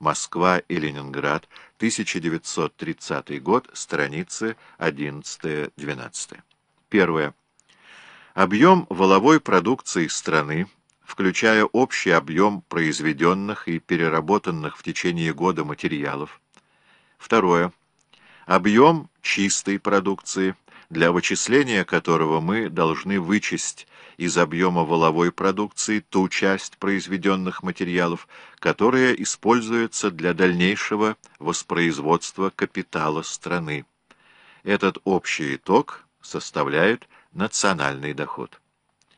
Москва и Ленинград, 1930 год, страницы 11-12. Первое. Объем воловой продукции страны, включая общий объем произведенных и переработанных в течение года материалов. Второе. Объем чистой продукции, для вычисления которого мы должны вычесть из объема воловой продукции ту часть произведенных материалов, которая используется для дальнейшего воспроизводства капитала страны. Этот общий итог составляет национальный доход.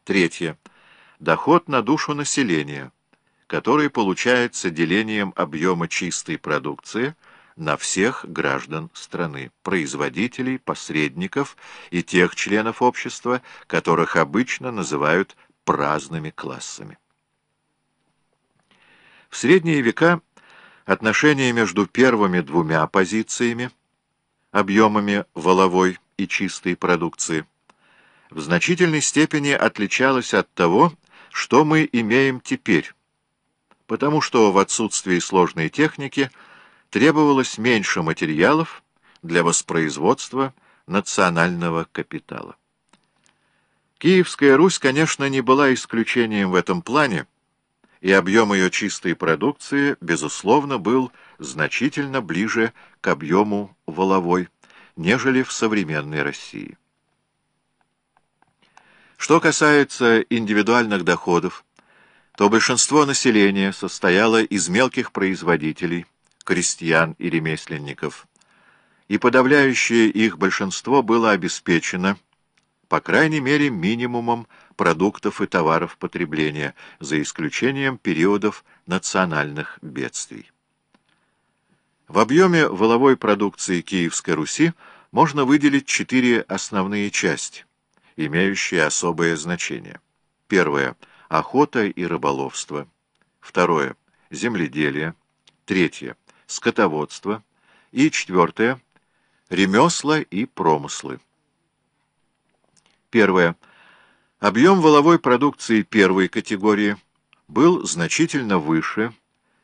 Третье. Доход на душу населения, который получается делением объема чистой продукции – на всех граждан страны, производителей, посредников и тех членов общества, которых обычно называют праздными классами. В средние века отношения между первыми двумя позициями, объемами воловой и чистой продукции, в значительной степени отличалось от того, что мы имеем теперь, потому что в отсутствии сложной техники – требовалось меньше материалов для воспроизводства национального капитала. Киевская Русь, конечно, не была исключением в этом плане, и объем ее чистой продукции, безусловно, был значительно ближе к объему воловой, нежели в современной России. Что касается индивидуальных доходов, то большинство населения состояло из мелких производителей, крестьян и ремесленников, и подавляющее их большинство было обеспечено, по крайней мере, минимумом продуктов и товаров потребления, за исключением периодов национальных бедствий. В объеме воловой продукции Киевской Руси можно выделить четыре основные части, имеющие особое значение. Первое – охота и рыболовство. Второе – земледелие. Третье скотоводство и, четвертое, ремесла и промыслы. Первое. Объем воловой продукции первой категории был значительно выше,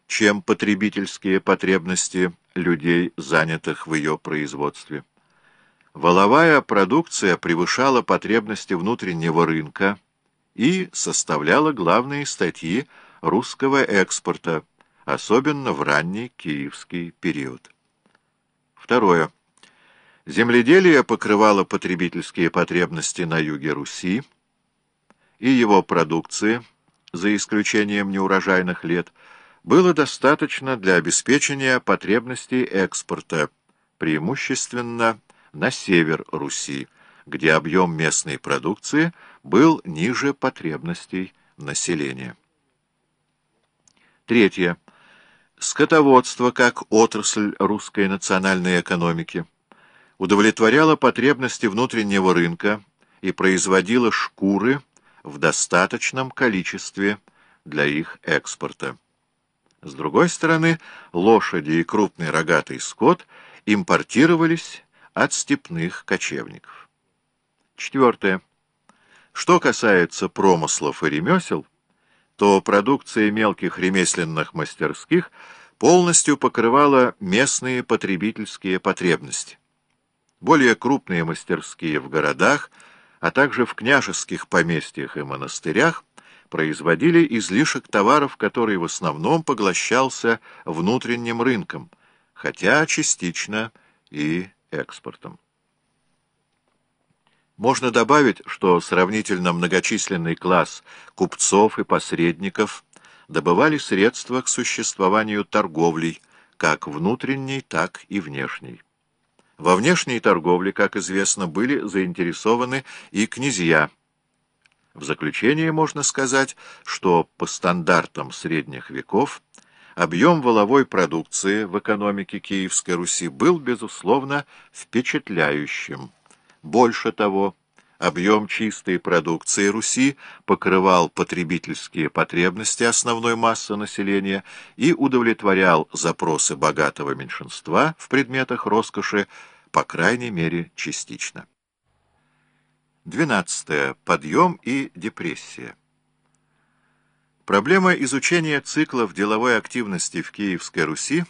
чем потребительские потребности людей, занятых в ее производстве. Воловая продукция превышала потребности внутреннего рынка и составляла главные статьи русского экспорта – особенно в ранний киевский период. Второе. Земледелие покрывало потребительские потребности на юге Руси, и его продукции, за исключением неурожайных лет, было достаточно для обеспечения потребностей экспорта, преимущественно на север Руси, где объем местной продукции был ниже потребностей населения. Третье. Скотоводство, как отрасль русской национальной экономики, удовлетворяло потребности внутреннего рынка и производило шкуры в достаточном количестве для их экспорта. С другой стороны, лошади и крупный рогатый скот импортировались от степных кочевников. Четвертое. Что касается промыслов и ремесел, то продукция мелких ремесленных мастерских полностью покрывала местные потребительские потребности. Более крупные мастерские в городах, а также в княжеских поместьях и монастырях производили излишек товаров, который в основном поглощался внутренним рынком, хотя частично и экспортом. Можно добавить, что сравнительно многочисленный класс купцов и посредников добывали средства к существованию торговлей, как внутренней, так и внешней. Во внешней торговле, как известно, были заинтересованы и князья. В заключение можно сказать, что по стандартам средних веков объем воловой продукции в экономике Киевской Руси был, безусловно, впечатляющим. Больше того, объем чистой продукции Руси покрывал потребительские потребности основной массы населения и удовлетворял запросы богатого меньшинства в предметах роскоши, по крайней мере, частично. 12. Подъем и депрессия. Проблема изучения циклов деловой активности в Киевской Руси